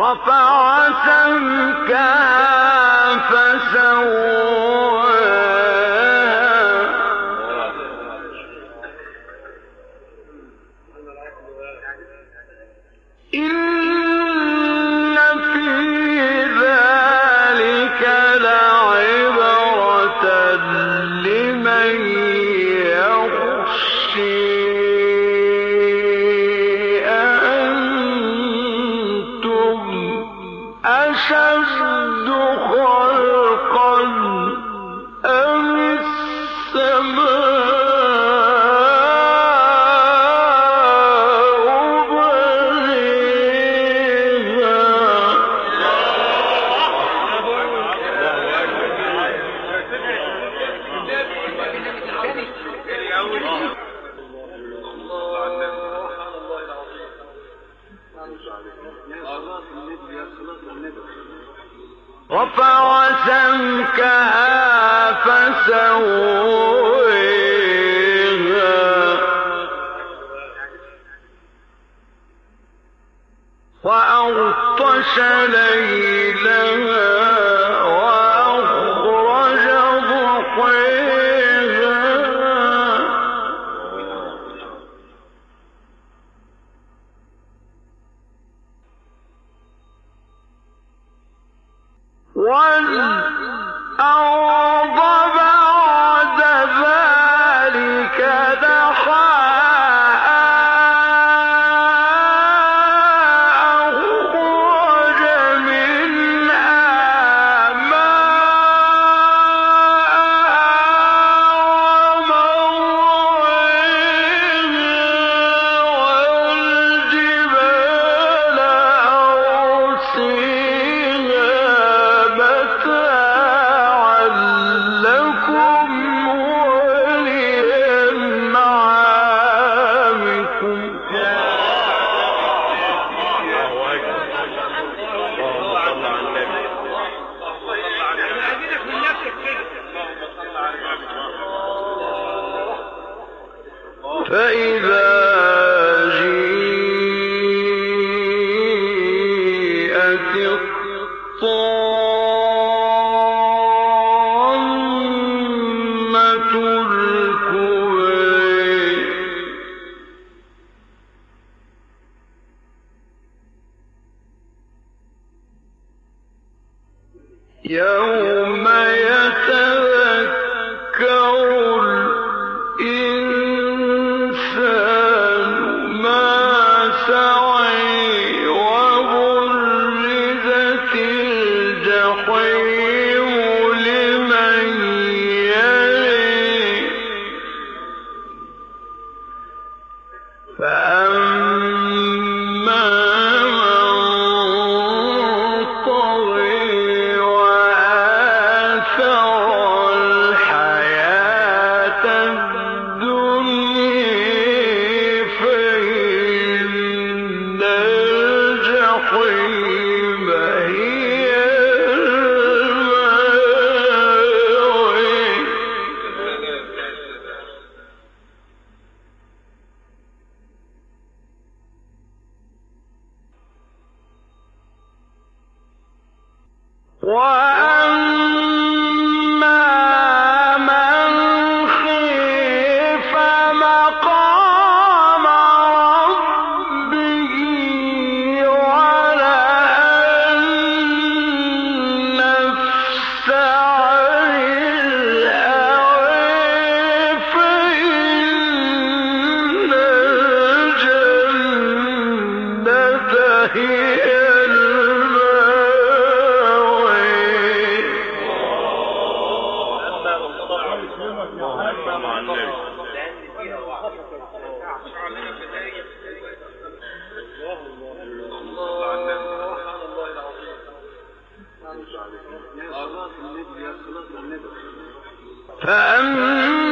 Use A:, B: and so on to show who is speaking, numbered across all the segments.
A: رفع سمكها سمكها فسويها. وأغطش ليلها يوم يتذكر الإنسان ما سعي الجحيم لمن فأما What? فأما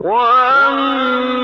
A: وأما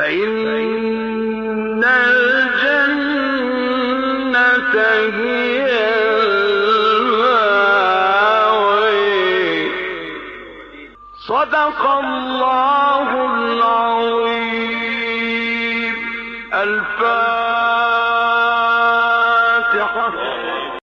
A: فإن الجنة هي المأوي صدق الله العظيم. الفاتحة